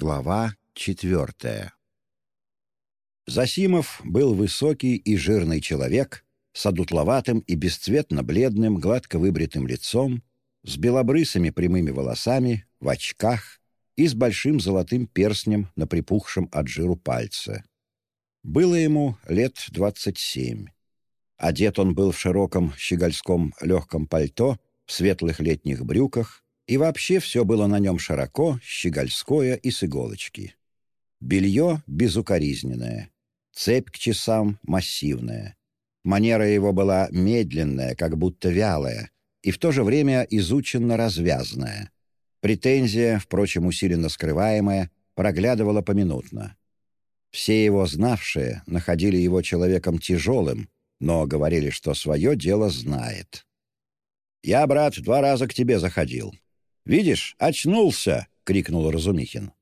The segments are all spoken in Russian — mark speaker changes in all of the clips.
Speaker 1: Глава четвертая Засимов был высокий и жирный человек с одутловатым и бесцветно-бледным, гладко выбритым лицом, с белобрысыми прямыми волосами, в очках и с большим золотым перстнем на припухшем от жиру пальце. Было ему лет двадцать семь. Одет он был в широком щегольском легком пальто, в светлых летних брюках, и вообще все было на нем широко, щегольское и с иголочки. Белье безукоризненное, цепь к часам массивная. Манера его была медленная, как будто вялая, и в то же время изученно развязная. Претензия, впрочем, усиленно скрываемая, проглядывала поминутно. Все его знавшие находили его человеком тяжелым, но говорили, что свое дело знает. «Я, брат, два раза к тебе заходил. Видишь, очнулся!» — крикнул Разумихин.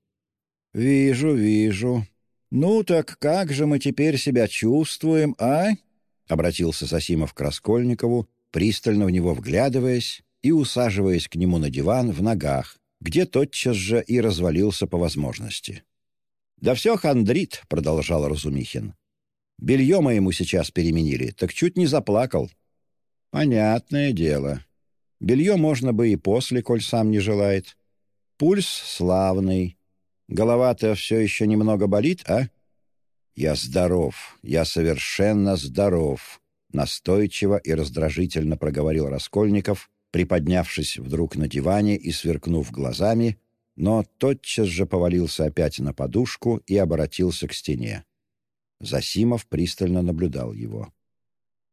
Speaker 1: «Вижу, вижу. Ну так как же мы теперь себя чувствуем, а?» — обратился Сосимов к Раскольникову, пристально в него вглядываясь и усаживаясь к нему на диван в ногах, где тотчас же и развалился по возможности. «Да все хандрит», — продолжал Разумихин. «Белье мы ему сейчас переменили, так чуть не заплакал». «Понятное дело. Белье можно бы и после, коль сам не желает. Пульс славный. Голова-то все еще немного болит, а?» «Я здоров, я совершенно здоров», — настойчиво и раздражительно проговорил Раскольников, приподнявшись вдруг на диване и сверкнув глазами, но тотчас же повалился опять на подушку и обратился к стене. Засимов пристально наблюдал его.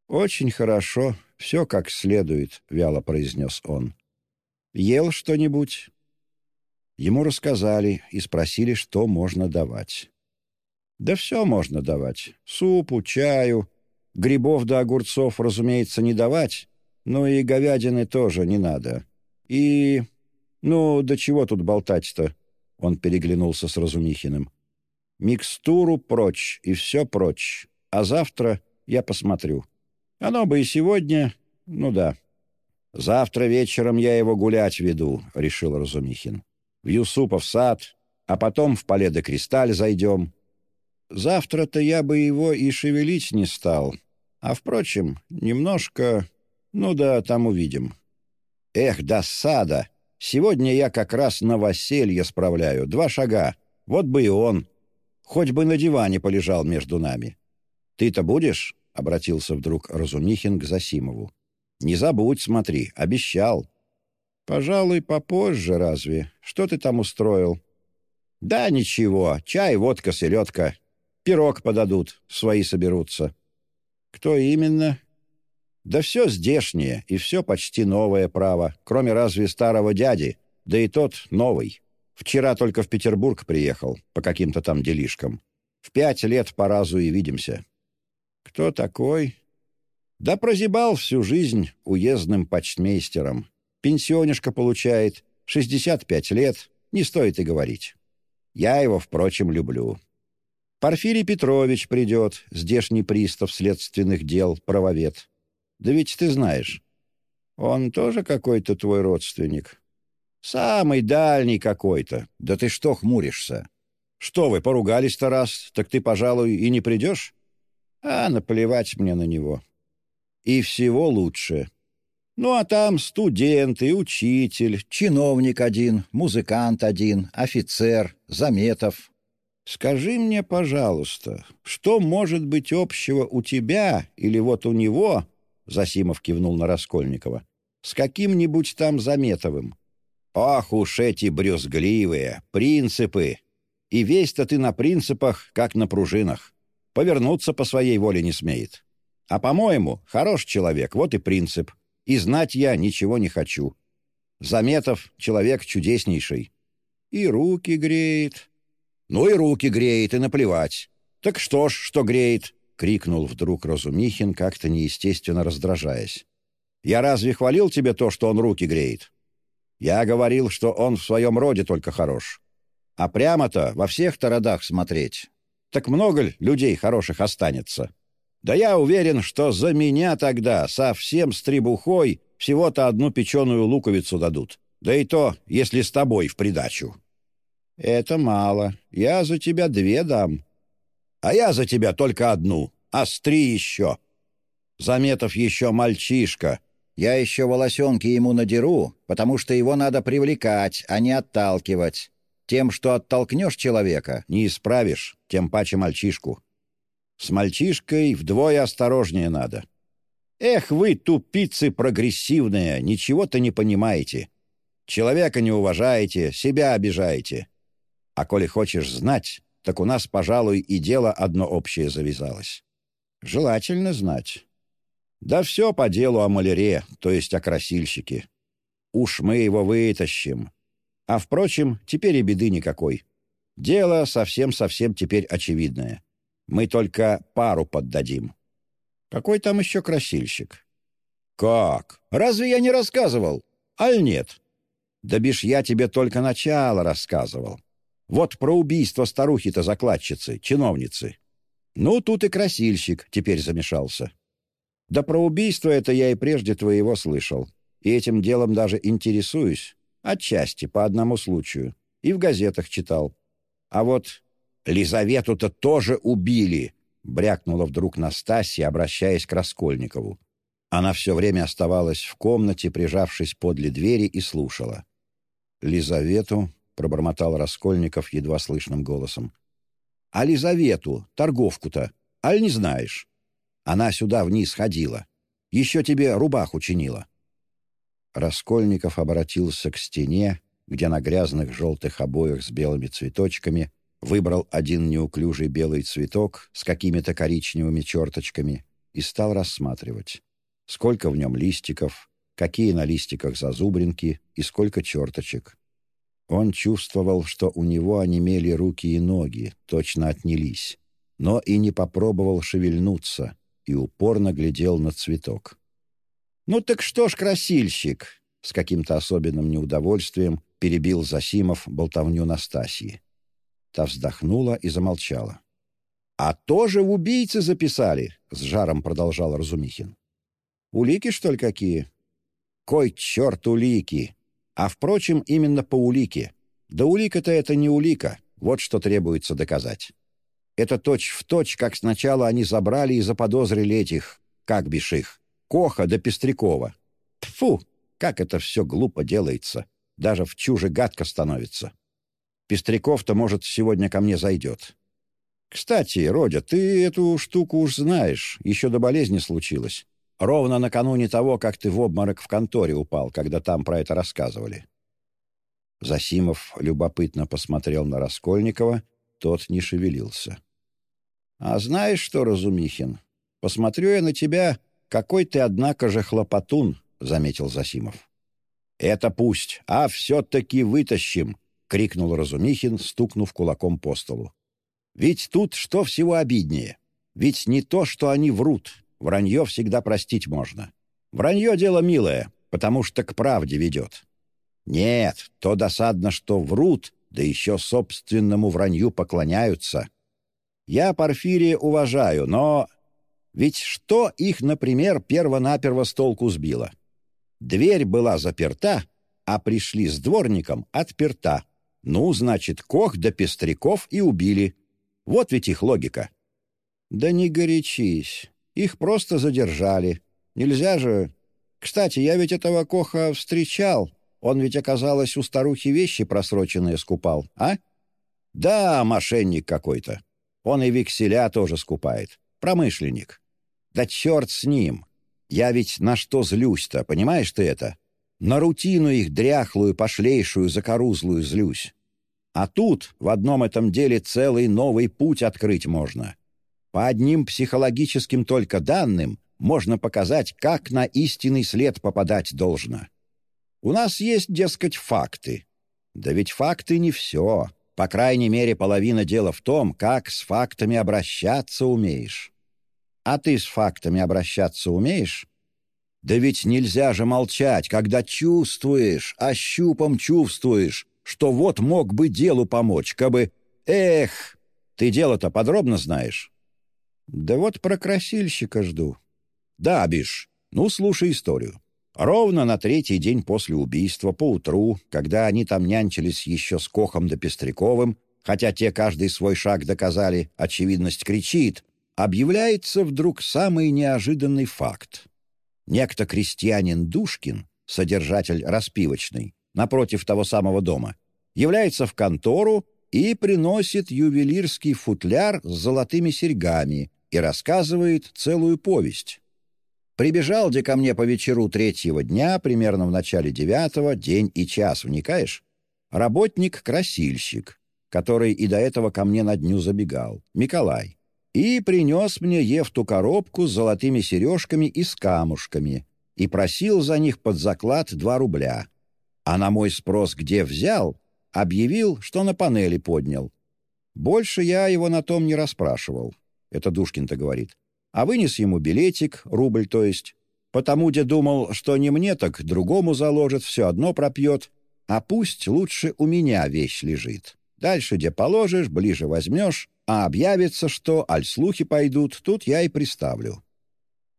Speaker 1: «Очень хорошо, все как следует», — вяло произнес он. «Ел что-нибудь?» Ему рассказали и спросили, что можно давать. «Да все можно давать. Супу, чаю. Грибов да огурцов, разумеется, не давать, но и говядины тоже не надо. И «Ну, до чего тут болтать-то?» Он переглянулся с Разумихиным. «Микстуру прочь и все прочь. А завтра я посмотрю. Оно бы и сегодня... Ну да. Завтра вечером я его гулять веду», — решил Разумихин. «В Юсупов сад, а потом в Поле де Кристаль зайдем. Завтра-то я бы его и шевелить не стал. А, впрочем, немножко... Ну да, там увидим». «Эх, досада!» Сегодня я как раз новоселье справляю. Два шага. Вот бы и он. Хоть бы на диване полежал между нами. Ты-то будешь?» — обратился вдруг Разумихин к Засимову. «Не забудь, смотри, обещал». «Пожалуй, попозже разве. Что ты там устроил?» «Да ничего. Чай, водка, селедка. Пирог подадут, свои соберутся». «Кто именно?» Да все здешнее, и все почти новое право, кроме разве старого дяди, да и тот новый. Вчера только в Петербург приехал, по каким-то там делишкам. В пять лет по разу и видимся. Кто такой? Да прозябал всю жизнь уездным почтмейстером. Пенсионишка получает, 65 лет, не стоит и говорить. Я его, впрочем, люблю. Порфирий Петрович придет, здешний пристав следственных дел, правовед. Да ведь ты знаешь, он тоже какой-то твой родственник. Самый дальний какой-то. Да ты что хмуришься? Что вы, поругались-то раз, так ты, пожалуй, и не придешь? А наплевать мне на него. И всего лучше. Ну, а там студент и учитель, чиновник один, музыкант один, офицер, Заметов. Скажи мне, пожалуйста, что может быть общего у тебя или вот у него Засимов кивнул на Раскольникова. «С каким-нибудь там Заметовым». «Ах уж эти брюзгливые! Принципы! И весь-то ты на принципах, как на пружинах. Повернуться по своей воле не смеет. А, по-моему, хорош человек, вот и принцип. И знать я ничего не хочу. Заметов — человек чудеснейший. И руки греет. Ну и руки греет, и наплевать. Так что ж, что греет? — крикнул вдруг Разумихин, как-то неестественно раздражаясь. «Я разве хвалил тебе то, что он руки греет? Я говорил, что он в своем роде только хорош. А прямо-то во всех-то родах смотреть. Так много ли людей хороших останется? Да я уверен, что за меня тогда совсем с требухой всего-то одну печеную луковицу дадут. Да и то, если с тобой в придачу». «Это мало. Я за тебя две дам». «А я за тебя только одну. Остри еще». Заметов еще мальчишка. Я еще волосенки ему надеру, потому что его надо привлекать, а не отталкивать. Тем, что оттолкнешь человека, не исправишь, тем паче мальчишку. С мальчишкой вдвое осторожнее надо. Эх вы, тупицы прогрессивные, ничего-то не понимаете. Человека не уважаете, себя обижаете. А коли хочешь знать, так у нас, пожалуй, и дело одно общее завязалось. Желательно знать. Да все по делу о маляре, то есть о красильщике. Уж мы его вытащим. А, впрочем, теперь и беды никакой. Дело совсем-совсем теперь очевидное. Мы только пару поддадим. Какой там еще красильщик? Как? Разве я не рассказывал? Аль нет? Да бишь я тебе только начало рассказывал. Вот про убийство старухи-то закладчицы, чиновницы. Ну, тут и красильщик теперь замешался. Да про убийство это я и прежде твоего слышал. И этим делом даже интересуюсь. Отчасти, по одному случаю. И в газетах читал. А вот Лизавету-то тоже убили, брякнула вдруг Настасья, обращаясь к Раскольникову. Она все время оставалась в комнате, прижавшись подле двери, и слушала. «Лизавету», — пробормотал Раскольников едва слышным голосом. «А Лизавету, торговку-то, аль не знаешь? Она сюда вниз ходила. Еще тебе рубаху чинила». Раскольников обратился к стене, где на грязных желтых обоях с белыми цветочками выбрал один неуклюжий белый цветок с какими-то коричневыми черточками и стал рассматривать, сколько в нем листиков, какие на листиках зазубринки и сколько черточек. Он чувствовал, что у него онемели руки и ноги, точно отнялись, но и не попробовал шевельнуться и упорно глядел на цветок. «Ну так что ж, красильщик!» — с каким-то особенным неудовольствием перебил Засимов болтовню Настасьи. Та вздохнула и замолчала. «А тоже в убийцы записали!» — с жаром продолжал Разумихин. «Улики, что ли, какие?» «Кой черт улики!» А, впрочем, именно по улике. Да улика-то это не улика, вот что требуется доказать. Это точь-в-точь, точь, как сначала они забрали и заподозрили этих, как бишь их, Коха да Пестрякова. Тфу, как это все глупо делается, даже в чуже гадко становится. Пестряков-то, может, сегодня ко мне зайдет. Кстати, Родя, ты эту штуку уж знаешь, еще до болезни случилось. Ровно накануне того, как ты в обморок в конторе упал, когда там про это рассказывали. Засимов любопытно посмотрел на Раскольникова, тот не шевелился. «А знаешь что, Разумихин, посмотрю я на тебя, какой ты, однако же, хлопотун», — заметил Засимов. «Это пусть, а все-таки вытащим», — крикнул Разумихин, стукнув кулаком по столу. «Ведь тут что всего обиднее? Ведь не то, что они врут. Вранье всегда простить можно. Вранье — дело милое, потому что к правде ведет. Нет, то досадно, что врут, да еще собственному вранью поклоняются. Я Порфирия уважаю, но... Ведь что их, например, перво-наперво с толку сбило? Дверь была заперта, а пришли с дворником отперта. Ну, значит, Кох да Пестряков и убили. Вот ведь их логика. Да не горячись. Их просто задержали. Нельзя же... Кстати, я ведь этого Коха встречал. Он ведь, оказалось, у старухи вещи просроченные скупал, а? Да, мошенник какой-то. Он и векселя тоже скупает. Промышленник. Да черт с ним. Я ведь на что злюсь-то, понимаешь ты это? На рутину их дряхлую, пошлейшую, закорузлую злюсь. А тут в одном этом деле целый новый путь открыть можно. По одним психологическим только данным можно показать, как на истинный след попадать должно. У нас есть, дескать, факты. Да ведь факты не все. По крайней мере, половина дела в том, как с фактами обращаться умеешь. А ты с фактами обращаться умеешь? Да ведь нельзя же молчать, когда чувствуешь, ощупом чувствуешь, что вот мог бы делу помочь, кабы... Эх, ты дело-то подробно знаешь? Да вот про красильщика жду. Да, Биш, ну слушай историю. Ровно на третий день после убийства, поутру, когда они там нянчились еще с Кохом да Пестряковым, хотя те каждый свой шаг доказали, очевидность кричит, объявляется вдруг самый неожиданный факт. Некто крестьянин Душкин, содержатель распивочной, напротив того самого дома, является в контору и приносит ювелирский футляр с золотыми серьгами и рассказывает целую повесть. Прибежал где ко мне по вечеру третьего дня, примерно в начале девятого, день и час, вникаешь? Работник-красильщик, который и до этого ко мне на дню забегал, Миколай, и принес мне Ефту коробку с золотыми сережками и с камушками, и просил за них под заклад два рубля. А на мой спрос, где взял, объявил, что на панели поднял. Больше я его на том не расспрашивал. Это Душкин-то говорит а вынес ему билетик, рубль то есть, потому где думал, что не мне, так другому заложит, все одно пропьет, а пусть лучше у меня вещь лежит. Дальше где положишь, ближе возьмешь, а объявится, что, аль слухи пойдут, тут я и приставлю.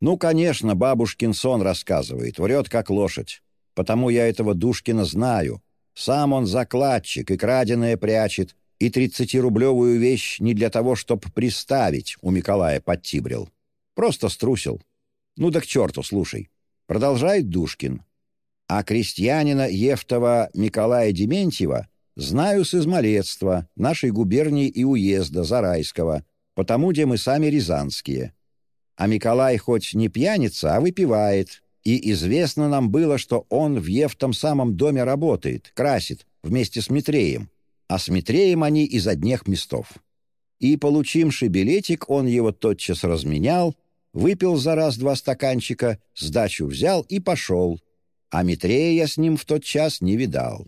Speaker 1: Ну, конечно, бабушкин сон рассказывает, врет как лошадь, потому я этого Душкина знаю. Сам он закладчик и краденое прячет, и тридцатирублевую вещь не для того, чтоб приставить, у Миколая подтибрил. Просто струсил. Ну да к черту, слушай. Продолжает Душкин. А крестьянина Ефтова Николая Дементьева знаю с измалетства, нашей губернии и уезда Зарайского, потому где мы сами рязанские. А Николай хоть не пьяница, а выпивает, и известно нам было, что он в Ефтом самом доме работает, красит, вместе с Митреем, а с Митреем они из одних местов. И, получивший билетик, он его тотчас разменял, выпил за раз два стаканчика, сдачу взял и пошел, а Митрея я с ним в тот час не видал.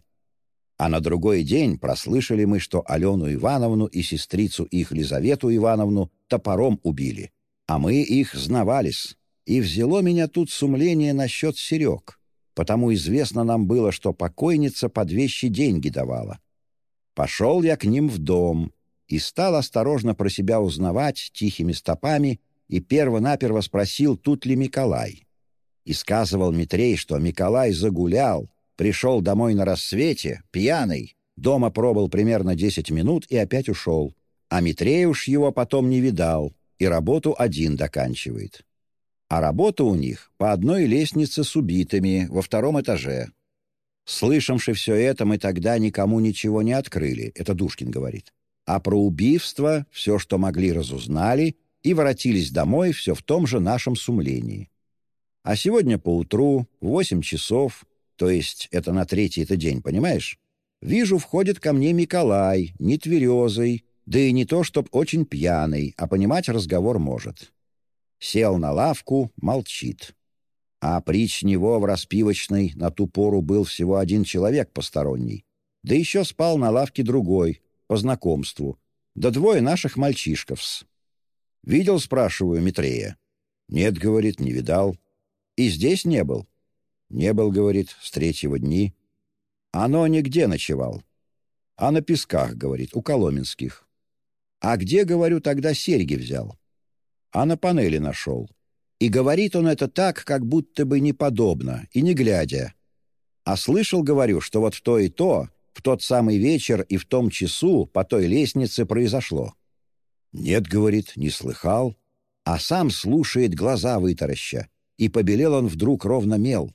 Speaker 1: А на другой день прослышали мы, что Алену Ивановну и сестрицу их Лизавету Ивановну топором убили, а мы их знавались, и взяло меня тут сумление насчет Серег, потому известно нам было, что покойница под вещи деньги давала. Пошел я к ним в дом и стал осторожно про себя узнавать тихими стопами, и перво-наперво спросил, тут ли Миколай. И сказывал Митрей, что Миколай загулял, пришел домой на рассвете, пьяный, дома пробыл примерно десять минут и опять ушел. А Митрей уж его потом не видал, и работу один доканчивает. А работа у них по одной лестнице с убитыми во втором этаже. Слышавши все это, мы тогда никому ничего не открыли, это Душкин говорит. А про убийство все, что могли, разузнали — и воротились домой все в том же нашем сумлении. А сегодня поутру, в восемь часов, то есть это на третий-то день, понимаешь, вижу, входит ко мне Николай, не тверезый, да и не то, чтоб очень пьяный, а понимать разговор может. Сел на лавку, молчит. А прич него в распивочной на ту пору был всего один человек посторонний. Да еще спал на лавке другой, по знакомству. Да двое наших мальчишков-с. «Видел?» — спрашиваю Митрея. «Нет», — говорит, — «не видал». «И здесь не был?» «Не был», — говорит, — «с третьего дни». «Оно нигде ночевал». «А на песках», — говорит, — «у Коломенских». «А где, — говорю, — тогда серьги взял?» «А на панели нашел». И говорит он это так, как будто бы неподобно, и не глядя. А слышал, говорю, что вот то и то, в тот самый вечер и в том часу по той лестнице произошло. «Нет, — говорит, — не слыхал, а сам слушает глаза вытараща, и побелел он вдруг ровно мел.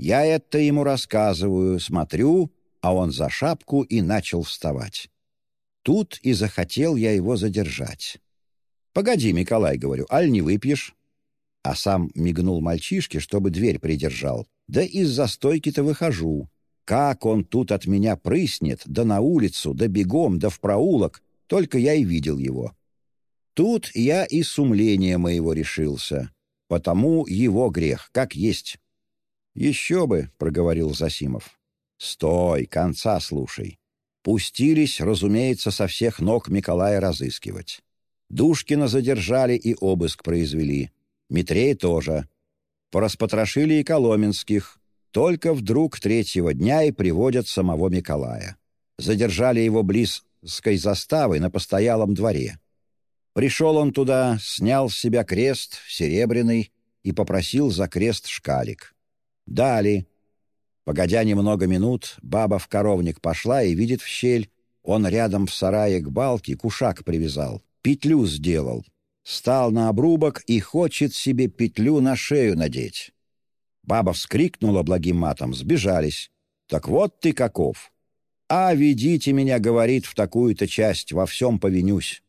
Speaker 1: Я это ему рассказываю, смотрю, а он за шапку и начал вставать. Тут и захотел я его задержать. «Погоди, Николай, — говорю, — аль не выпьешь?» А сам мигнул мальчишке, чтобы дверь придержал. Да из-за стойки-то выхожу. Как он тут от меня прыснет, да на улицу, да бегом, да в проулок, только я и видел его. Тут я и сумление моего решился, потому его грех, как есть. «Еще бы», — проговорил Засимов. «Стой, конца слушай». Пустились, разумеется, со всех ног Николая разыскивать. Душкина задержали и обыск произвели. Митрей тоже. Пораспотрошили и Коломенских. Только вдруг третьего дня и приводят самого Николая. Задержали его близ ской заставы на постоялом дворе. Пришел он туда, снял с себя крест, серебряный, и попросил за крест шкалик. Дали. Погодя немного минут, баба в коровник пошла и видит в щель. Он рядом в сарае к балке кушак привязал, петлю сделал. Стал на обрубок и хочет себе петлю на шею надеть. Баба вскрикнула благим матом, сбежались. «Так вот ты каков!» «А ведите меня, — говорит, — в такую-то часть, во всем повинюсь».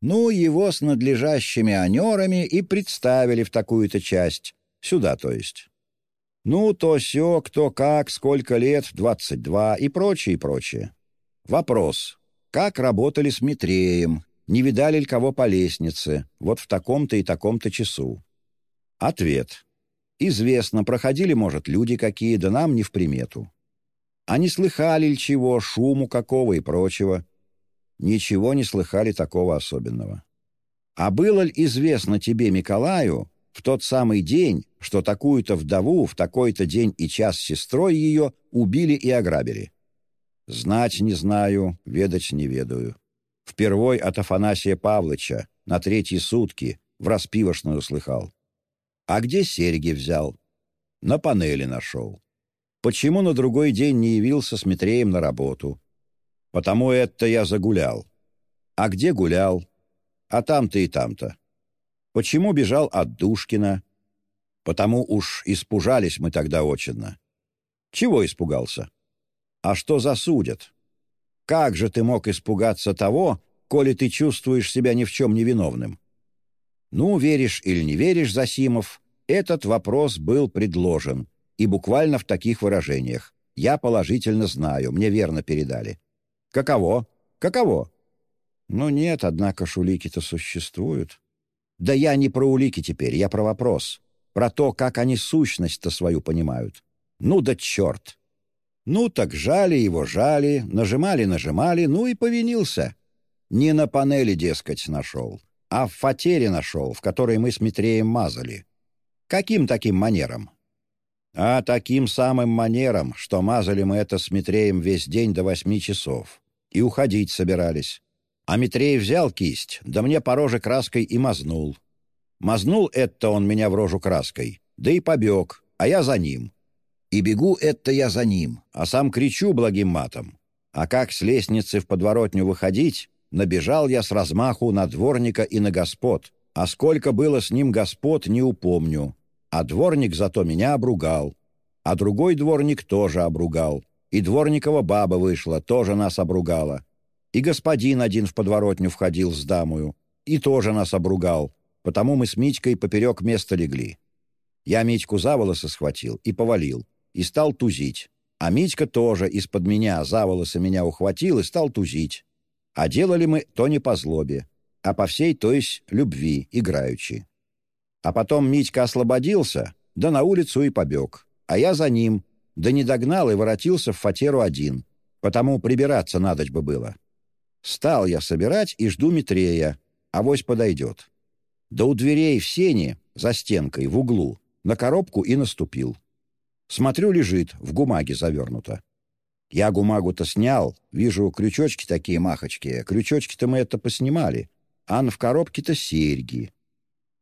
Speaker 1: Ну, его с надлежащими анерами и представили в такую-то часть, сюда, то есть. Ну, то все, кто как, сколько лет, двадцать два и прочее, прочее. Вопрос. Как работали с Митреем? Не видали ли кого по лестнице? Вот в таком-то и таком-то часу. Ответ. Известно, проходили, может, люди какие, да нам не в примету. А не слыхали ли чего, шуму какого и прочего? Ничего не слыхали такого особенного. А было ли известно тебе, Миколаю, в тот самый день, что такую-то вдову в такой-то день и час сестрой ее убили и ограбили? Знать не знаю, ведать не ведаю. Впервой от Афанасия Павловича на третьи сутки в распивошную слыхал. А где серьги взял? На панели нашел. Почему на другой день не явился с Митреем на работу? Потому это я загулял. А где гулял? А там-то и там-то. Почему бежал от Душкина? Потому уж испужались мы тогда очинно. Чего испугался? А что засудят? Как же ты мог испугаться того, коли ты чувствуешь себя ни в чем невиновным? Ну, веришь или не веришь, Засимов, этот вопрос был предложен, и буквально в таких выражениях. Я положительно знаю, мне верно передали. Каково? Каково? Ну нет, однако ж улики-то существуют. Да я не про улики теперь, я про вопрос. Про то, как они сущность-то свою понимают. Ну да черт! Ну так жали его, жали, нажимали-нажимали, ну и повинился. Не на панели, дескать, нашел, а в фатере нашел, в которой мы с Митреем мазали. Каким таким манером? А таким самым манером, что мазали мы это с Митреем весь день до восьми часов. И уходить собирались. А Митрей взял кисть, да мне по роже краской и мазнул. Мазнул это он меня в рожу краской, да и побег, а я за ним. И бегу это я за ним, а сам кричу благим матом. А как с лестницы в подворотню выходить, набежал я с размаху на дворника и на господ, а сколько было с ним господ, не упомню. А дворник зато меня обругал. А другой дворник тоже обругал. И дворникова баба вышла, тоже нас обругала. И господин один в подворотню входил с дамою, и тоже нас обругал, потому мы с Митькой поперек места легли. Я Митьку за волосы схватил и повалил, и стал тузить. А Митька тоже из-под меня за волосы меня ухватил и стал тузить. А делали мы то не по злобе, а по всей, то есть, любви, играючи. А потом Митька освободился, да на улицу и побег, а я за ним, да не догнал и воротился в фатеру один, потому прибираться надо бы было. Стал я собирать и жду Митрея, авось подойдет. Да у дверей в сене, за стенкой, в углу, на коробку и наступил. Смотрю, лежит, в гумаге завернуто. Я гумагу-то снял, вижу крючочки такие махочки. Крючочки-то мы это поснимали. А в коробке-то серьги.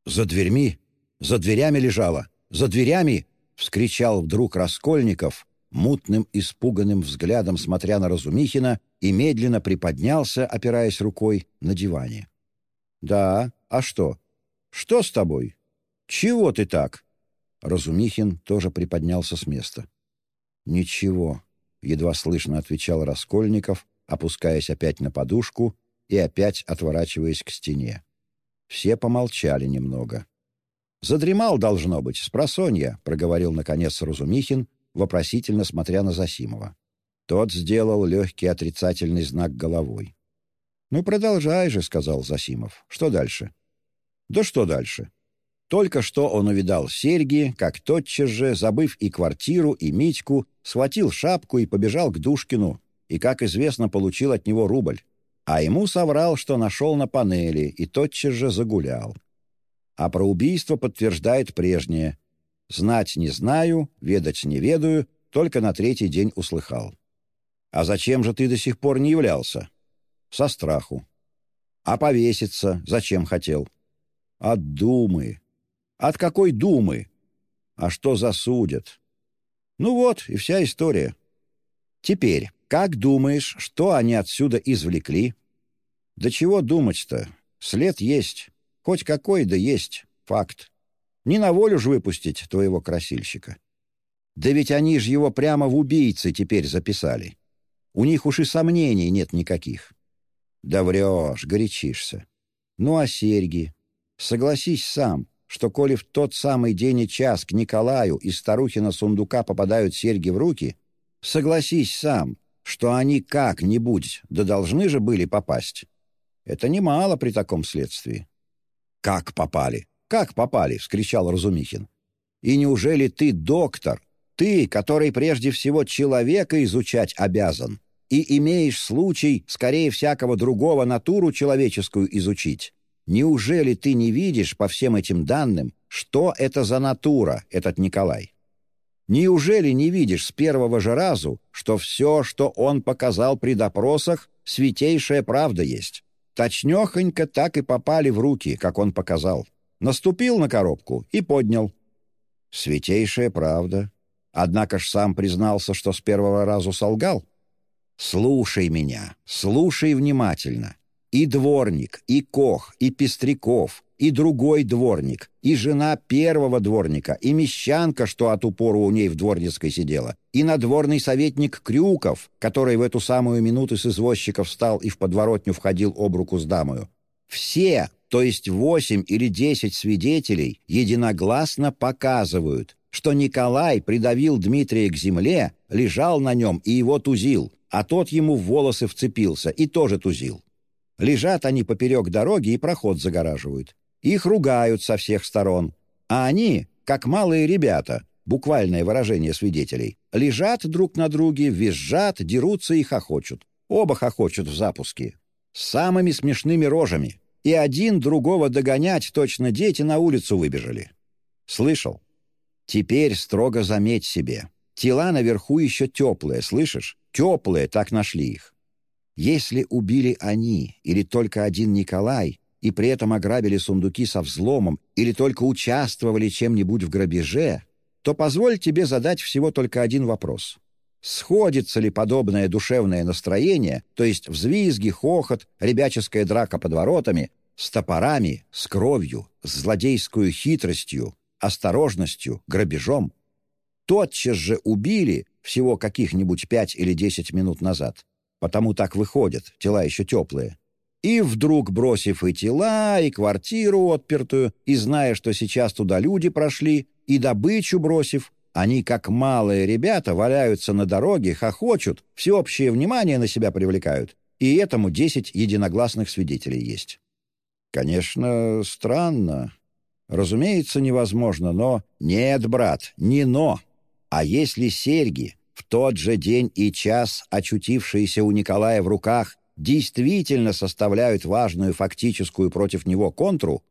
Speaker 1: За дверьми, за дверями лежала, за дверями! — вскричал вдруг Раскольников, мутным, испуганным взглядом смотря на Разумихина, и медленно приподнялся, опираясь рукой на диване. «Да, а что? Что с тобой? Чего ты так?» Разумихин тоже приподнялся с места. «Ничего», — едва слышно отвечал Раскольников, опускаясь опять на подушку и опять отворачиваясь к стене. Все помолчали немного. «Задремал, должно быть, с просонья», — проговорил, наконец, Разумихин, вопросительно смотря на Засимова. Тот сделал легкий отрицательный знак головой. «Ну, продолжай же», — сказал Засимов. «Что дальше?» «Да что дальше?» Только что он увидал серьги, как тотчас же, забыв и квартиру, и Митьку, схватил шапку и побежал к Душкину, и, как известно, получил от него рубль. А ему соврал, что нашел на панели, и тотчас же загулял. А про убийство подтверждает прежнее. Знать не знаю, ведать не ведаю, только на третий день услыхал. А зачем же ты до сих пор не являлся? Со страху. А повеситься зачем хотел? От думы. От какой думы? А что засудят? Ну вот, и вся история. Теперь, как думаешь, что они отсюда извлекли? Да чего думать-то? След есть. Хоть какой, да есть. Факт. Не на волю ж выпустить твоего красильщика. Да ведь они ж его прямо в убийцы теперь записали. У них уж и сомнений нет никаких. Да врешь, горячишься. Ну а серьги? Согласись сам, что коли в тот самый день и час к Николаю из старухина сундука попадают серьги в руки, согласись сам, что они как-нибудь, да должны же были попасть. Это немало при таком следствии. «Как попали? Как попали?» — вскричал Разумихин. «И неужели ты доктор, ты, который прежде всего человека изучать обязан, и имеешь случай, скорее всякого другого, натуру человеческую изучить. Неужели ты не видишь по всем этим данным, что это за натура, этот Николай? Неужели не видишь с первого же разу, что все, что он показал при допросах, святейшая правда есть? Точнехонько так и попали в руки, как он показал. Наступил на коробку и поднял. Святейшая правда. Однако ж сам признался, что с первого разу солгал. Слушай меня, слушай внимательно. И дворник, и кох, и пестряков, и другой дворник, и жена первого дворника, и мещанка, что от упору у ней в дворницкой сидела, и надворный советник Крюков, который в эту самую минуту с извозчика встал и в подворотню входил об руку с дамою. Все, то есть восемь или десять свидетелей, единогласно показывают, что Николай придавил Дмитрия к земле, лежал на нем и его тузил, а тот ему в волосы вцепился и тоже тузил. Лежат они поперек дороги и проход загораживают. Их ругают со всех сторон. А они, как малые ребята, буквальное выражение свидетелей, лежат друг на друге, визжат, дерутся и хохочут. Оба хохочут в запуске. С самыми смешными рожами. И один другого догонять точно дети на улицу выбежали. Слышал? Теперь строго заметь себе. Тела наверху еще теплые, слышишь? Теплые, так нашли их. Если убили они или только один Николай, и при этом ограбили сундуки со взломом или только участвовали чем-нибудь в грабеже, то позволь тебе задать всего только один вопрос. Сходится ли подобное душевное настроение, то есть взвизги, хохот, ребяческая драка под воротами, с топорами, с кровью, с злодейскую хитростью, осторожностью, грабежом. Тотчас же убили всего каких-нибудь пять или десять минут назад. Потому так выходят, тела еще теплые. И вдруг, бросив и тела, и квартиру отпертую, и зная, что сейчас туда люди прошли, и добычу бросив, они, как малые ребята, валяются на дороге, хохочут, всеобщее внимание на себя привлекают. И этому десять единогласных свидетелей есть. Конечно, странно, Разумеется, невозможно, но... Нет, брат, не но. А если серьги, в тот же день и час очутившиеся у Николая в руках, действительно составляют важную фактическую против него контру,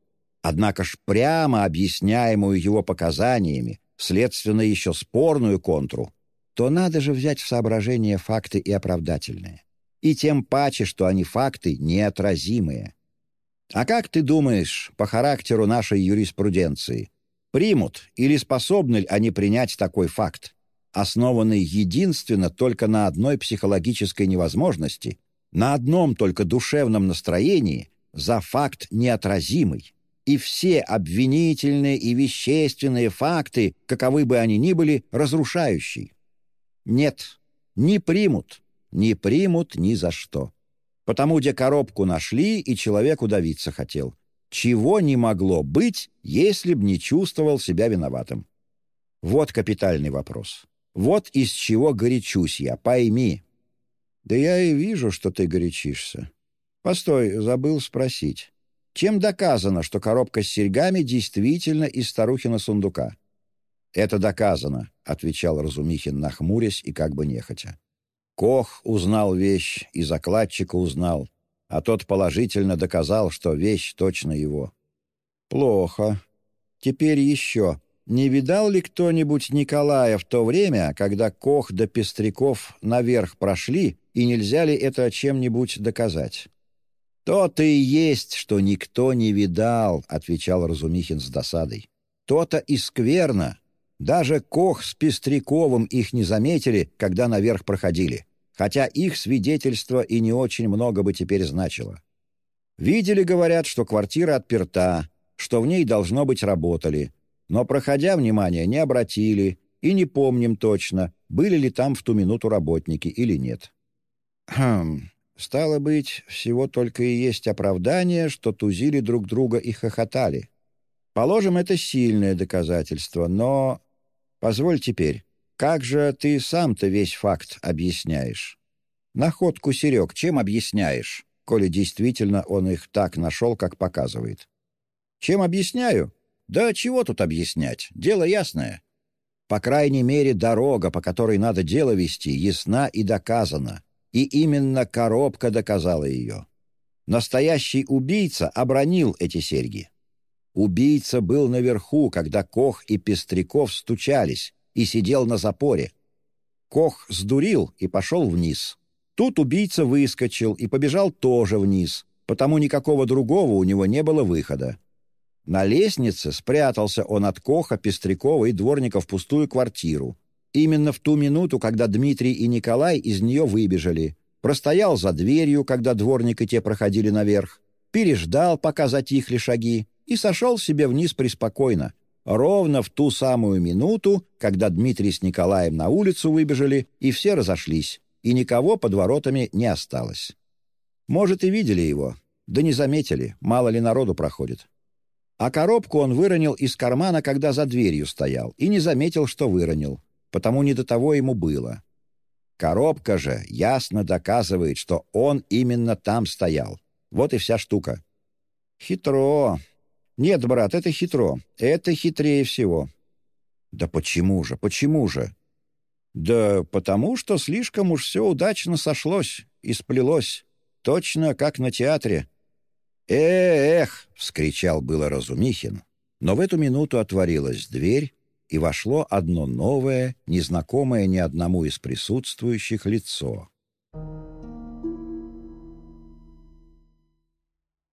Speaker 1: однако ж прямо объясняемую его показаниями, следственно еще спорную контру, то надо же взять в соображение факты и оправдательные. И тем паче, что они факты неотразимые. А как ты думаешь, по характеру нашей юриспруденции, примут или способны ли они принять такой факт, основанный единственно только на одной психологической невозможности, на одном только душевном настроении, за факт неотразимый, и все обвинительные и вещественные факты, каковы бы они ни были, разрушающие? Нет, не примут, не примут ни за что потому где коробку нашли, и человек удавиться хотел. Чего не могло быть, если б не чувствовал себя виноватым? Вот капитальный вопрос. Вот из чего горячусь я, пойми. Да я и вижу, что ты горячишься. Постой, забыл спросить. Чем доказано, что коробка с серьгами действительно из старухина сундука? «Это доказано», — отвечал Разумихин, нахмурясь и как бы нехотя. Кох узнал вещь и закладчика узнал, а тот положительно доказал, что вещь точно его. Плохо. Теперь еще. Не видал ли кто-нибудь Николая в то время, когда Кох до Пестряков наверх прошли, и нельзя ли это чем-нибудь доказать? «То-то и есть, что никто не видал», — отвечал Разумихин с досадой. «То-то и скверно. Даже Кох с Пестряковым их не заметили, когда наверх проходили, хотя их свидетельство и не очень много бы теперь значило. Видели, говорят, что квартира отперта, что в ней, должно быть, работали, но, проходя, внимания не обратили и не помним точно, были ли там в ту минуту работники или нет. Хм, стало быть, всего только и есть оправдание, что тузили друг друга и хохотали. Положим, это сильное доказательство, но Позволь теперь, как же ты сам-то весь факт объясняешь? Находку Серег чем объясняешь, коли действительно он их так нашел, как показывает? Чем объясняю? Да чего тут объяснять, дело ясное. По крайней мере, дорога, по которой надо дело вести, ясна и доказана. И именно коробка доказала ее. Настоящий убийца обронил эти серьги. Убийца был наверху, когда Кох и Пестряков стучались, и сидел на запоре. Кох сдурил и пошел вниз. Тут убийца выскочил и побежал тоже вниз, потому никакого другого у него не было выхода. На лестнице спрятался он от Коха, Пестрякова и дворника в пустую квартиру. Именно в ту минуту, когда Дмитрий и Николай из нее выбежали. Простоял за дверью, когда дворник и те проходили наверх. Переждал, пока затихли шаги, и сошел себе вниз преспокойно, ровно в ту самую минуту, когда Дмитрий с Николаем на улицу выбежали, и все разошлись, и никого под воротами не осталось. Может, и видели его, да не заметили, мало ли народу проходит. А коробку он выронил из кармана, когда за дверью стоял, и не заметил, что выронил, потому не до того ему было. Коробка же ясно доказывает, что он именно там стоял. Вот и вся штука. Хитро, «Нет, брат, это хитро. Это хитрее всего». «Да почему же, почему же?» «Да потому что слишком уж все удачно сошлось и сплелось. Точно, как на театре». «Эх!» — вскричал было Разумихин. Но в эту минуту отворилась дверь, и вошло одно новое, незнакомое ни одному из присутствующих лицо.